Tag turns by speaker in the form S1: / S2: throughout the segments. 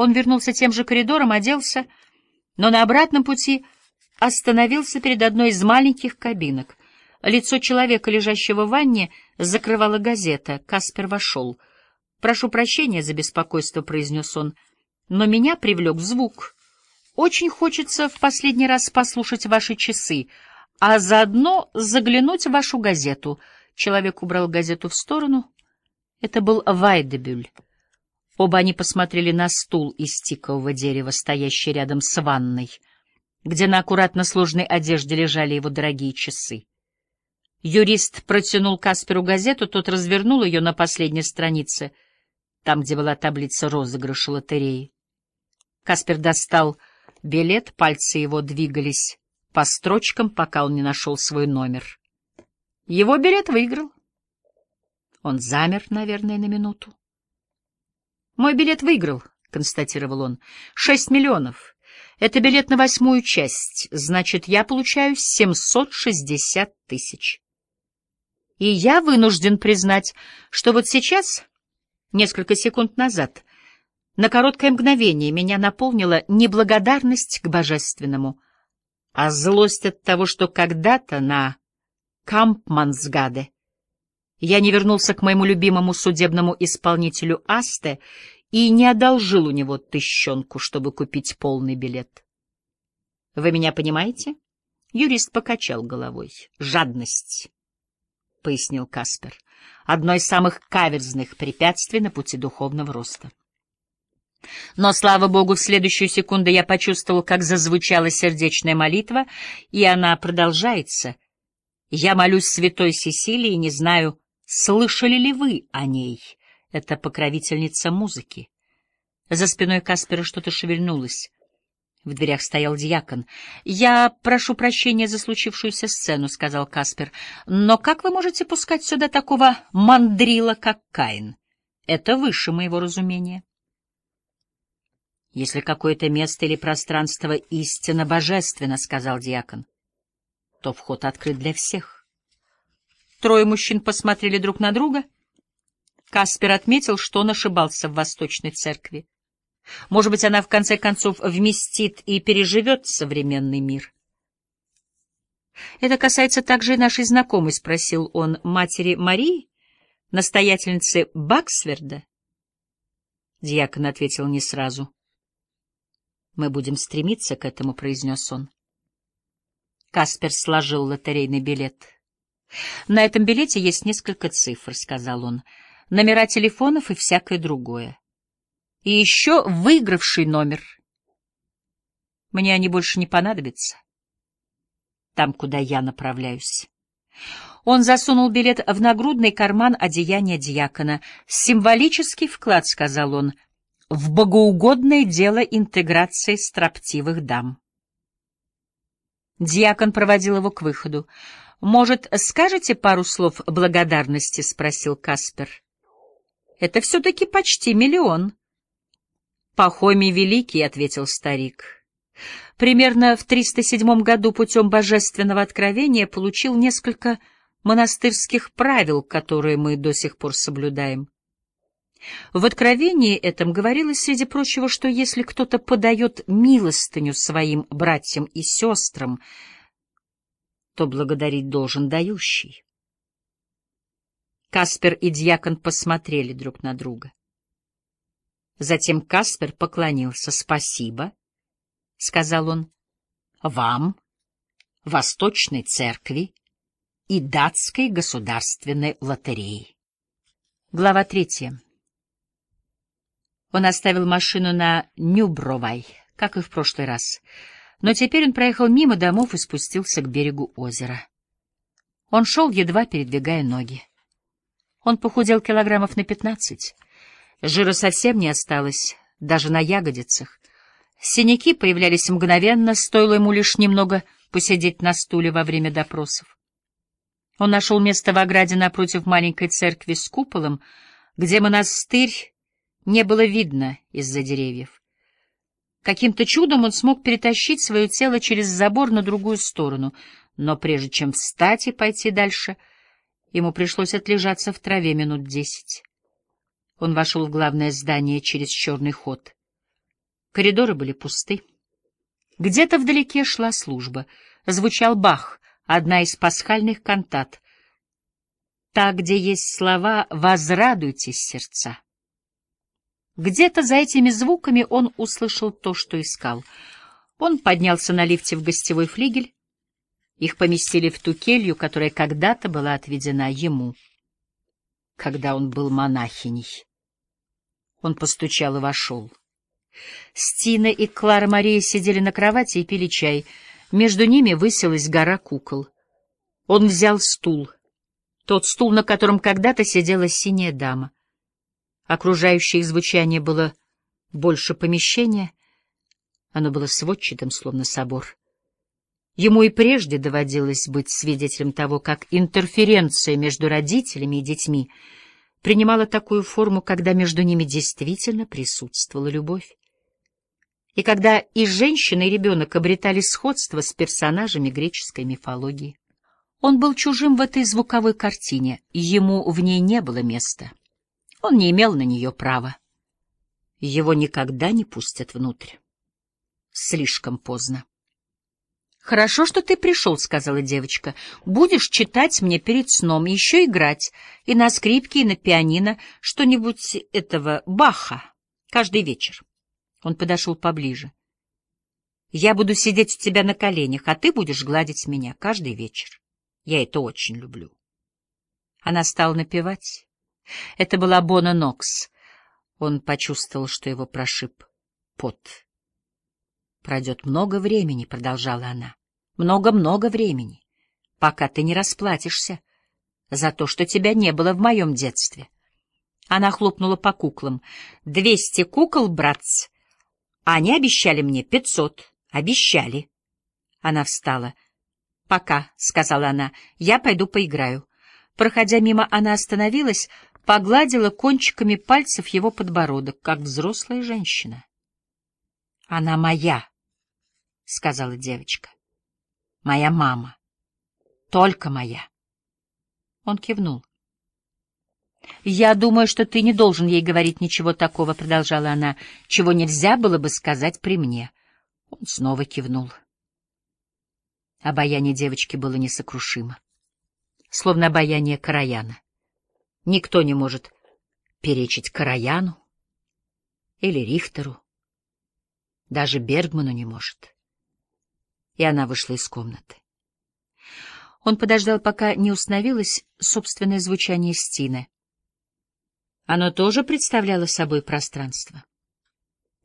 S1: Он вернулся тем же коридором, оделся, но на обратном пути остановился перед одной из маленьких кабинок. Лицо человека, лежащего в ванне, закрывала газета. Каспер вошел. «Прошу прощения за беспокойство», — произнес он, — «но меня привлек звук. Очень хочется в последний раз послушать ваши часы, а заодно заглянуть в вашу газету». Человек убрал газету в сторону. Это был Вайдебюль. Оба они посмотрели на стул из тикового дерева, стоящий рядом с ванной, где на аккуратно сложной одежде лежали его дорогие часы. Юрист протянул Касперу газету, тот развернул ее на последней странице, там, где была таблица розыгрыша лотереи. Каспер достал билет, пальцы его двигались по строчкам, пока он не нашел свой номер. Его билет выиграл. Он замер, наверное, на минуту. «Мой билет выиграл», — констатировал он. «Шесть миллионов. Это билет на восьмую часть. Значит, я получаю семьсот шестьдесят тысяч». И я вынужден признать, что вот сейчас, несколько секунд назад, на короткое мгновение меня наполнила неблагодарность к божественному, а злость от того, что когда-то на Кампмансгаде я не вернулся к моему любимому судебному исполнителю Асте и не одолжил у него тыщенку, чтобы купить полный билет. Вы меня понимаете? Юрист покачал головой. Жадность. — пояснил Каспер, — одно из самых каверзных препятствий на пути духовного роста. Но, слава богу, в следующую секунду я почувствовал, как зазвучала сердечная молитва, и она продолжается. Я молюсь святой Сесилии, не знаю, слышали ли вы о ней. Это покровительница музыки. За спиной Каспера что-то шевельнулось. В дверях стоял дьякон. «Я прошу прощения за случившуюся сцену», — сказал Каспер. «Но как вы можете пускать сюда такого мандрила, как Каин? Это выше моего разумения». «Если какое-то место или пространство истинно божественно», — сказал дьякон, — «то вход открыт для всех». Трое мужчин посмотрели друг на друга. Каспер отметил, что он ошибался в Восточной Церкви. Может быть, она в конце концов вместит и переживет современный мир. «Это касается также и нашей знакомой», — спросил он, — «матери Марии, настоятельницы Баксверда?» Дьякон ответил не сразу. «Мы будем стремиться к этому», — произнес он. Каспер сложил лотерейный билет. «На этом билете есть несколько цифр», — сказал он, — «номера телефонов и всякое другое и еще выигравший номер. Мне они больше не понадобятся. Там, куда я направляюсь. Он засунул билет в нагрудный карман одеяния дьякона. «Символический вклад», — сказал он, — «в богоугодное дело интеграции строптивых дам». Дьякон проводил его к выходу. «Может, скажете пару слов благодарности?» — спросил Каспер. «Это все-таки почти миллион». Пахомий Великий, — ответил старик, — примерно в 307 году путем божественного откровения получил несколько монастырских правил, которые мы до сих пор соблюдаем. В откровении этом говорилось, среди прочего, что если кто-то подает милостыню своим братьям и сестрам, то благодарить должен дающий. Каспер и дьякон посмотрели друг на друга. Затем Каспер поклонился. «Спасибо», — сказал он, — «вам, Восточной Церкви и Датской государственной лотереи». Глава третья. Он оставил машину на Нюбровай, как и в прошлый раз, но теперь он проехал мимо домов и спустился к берегу озера. Он шел, едва передвигая ноги. Он похудел килограммов на пятнадцать. Жира совсем не осталось, даже на ягодицах. Синяки появлялись мгновенно, стоило ему лишь немного посидеть на стуле во время допросов. Он нашел место в ограде напротив маленькой церкви с куполом, где монастырь не было видно из-за деревьев. Каким-то чудом он смог перетащить свое тело через забор на другую сторону, но прежде чем встать и пойти дальше, ему пришлось отлежаться в траве минут десять. Он вошел в главное здание через черный ход. Коридоры были пусты. Где-то вдалеке шла служба. Звучал Бах, одна из пасхальных кантат. Та, где есть слова «возрадуйтесь, сердца». Где-то за этими звуками он услышал то, что искал. Он поднялся на лифте в гостевой флигель. Их поместили в ту келью, которая когда-то была отведена ему, когда он был монахиней. Он постучал и вошел. Стина и Клара Мария сидели на кровати и пили чай. Между ними высилась гора кукол. Он взял стул. Тот стул, на котором когда-то сидела синяя дама. Окружающее звучание было больше помещения. Оно было сводчатым, словно собор. Ему и прежде доводилось быть свидетелем того, как интерференция между родителями и детьми принимала такую форму, когда между ними действительно присутствовала любовь и когда и женщина, и ребенок обретали сходство с персонажами греческой мифологии. Он был чужим в этой звуковой картине, ему в ней не было места. Он не имел на нее права. Его никогда не пустят внутрь. Слишком поздно. «Хорошо, что ты пришел», — сказала девочка. «Будешь читать мне перед сном, еще играть, и на скрипке, и на пианино, что-нибудь этого Баха, каждый вечер». Он подошел поближе. «Я буду сидеть у тебя на коленях, а ты будешь гладить меня каждый вечер. Я это очень люблю». Она стала напевать. Это была Бона Нокс. Он почувствовал, что его прошиб пот. «Пройдет много времени», — продолжала она. «Много-много времени, пока ты не расплатишься за то, что тебя не было в моем детстве». Она хлопнула по куклам. «Двести кукол, братц, они обещали мне пятьсот. Обещали. Она встала. «Пока», — сказала она, — «я пойду поиграю». Проходя мимо, она остановилась, погладила кончиками пальцев его подбородок, как взрослая женщина. «Она моя», — сказала девочка. «Моя мама. Только моя». Он кивнул. «Я думаю, что ты не должен ей говорить ничего такого», — продолжала она, — «чего нельзя было бы сказать при мне». Он снова кивнул. Обаяние девочки было несокрушимо, словно обаяние Караяна. Никто не может перечить Караяну или Рихтеру, даже Бергману не может. И она вышла из комнаты. Он подождал, пока не установилось собственное звучание Стины. Оно тоже представляло собой пространство.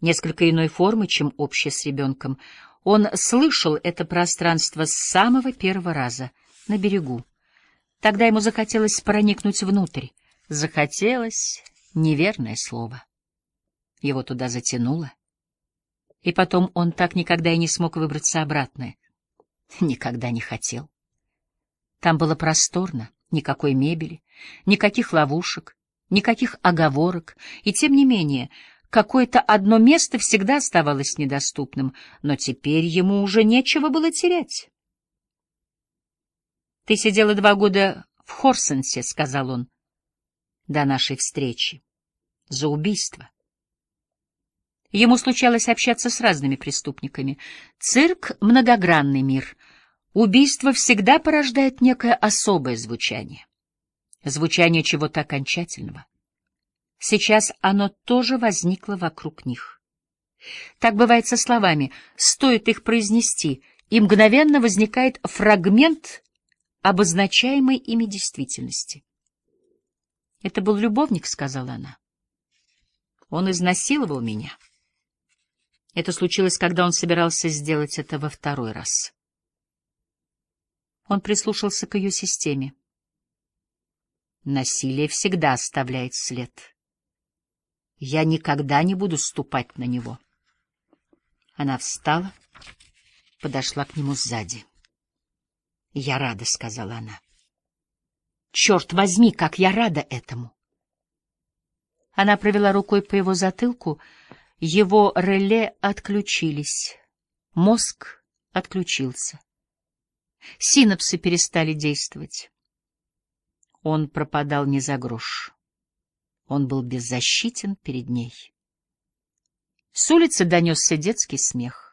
S1: Несколько иной формы, чем общее с ребенком. Он слышал это пространство с самого первого раза, на берегу. Тогда ему захотелось проникнуть внутрь. Захотелось — неверное слово. Его туда затянуло. И потом он так никогда и не смог выбраться обратно. Никогда не хотел. Там было просторно, никакой мебели, никаких ловушек, никаких оговорок, и тем не менее какое-то одно место всегда оставалось недоступным, но теперь ему уже нечего было терять. «Ты сидела два года в Хорсенсе», — сказал он, — «до нашей встречи. За убийство». Ему случалось общаться с разными преступниками. Цирк — многогранный мир. Убийство всегда порождает некое особое звучание звучание чего-то окончательного. Сейчас оно тоже возникло вокруг них. Так бывает со словами, стоит их произнести, и мгновенно возникает фрагмент обозначаемой ими действительности. «Это был любовник», — сказала она. «Он изнасиловал меня». Это случилось, когда он собирался сделать это во второй раз. Он прислушался к ее системе. Насилие всегда оставляет след. Я никогда не буду ступать на него. Она встала, подошла к нему сзади. «Я рада», — сказала она. «Черт возьми, как я рада этому!» Она провела рукой по его затылку. Его реле отключились. Мозг отключился. Синапсы перестали действовать. Он пропадал не за грош. Он был беззащитен перед ней. С улицы донесся детский смех.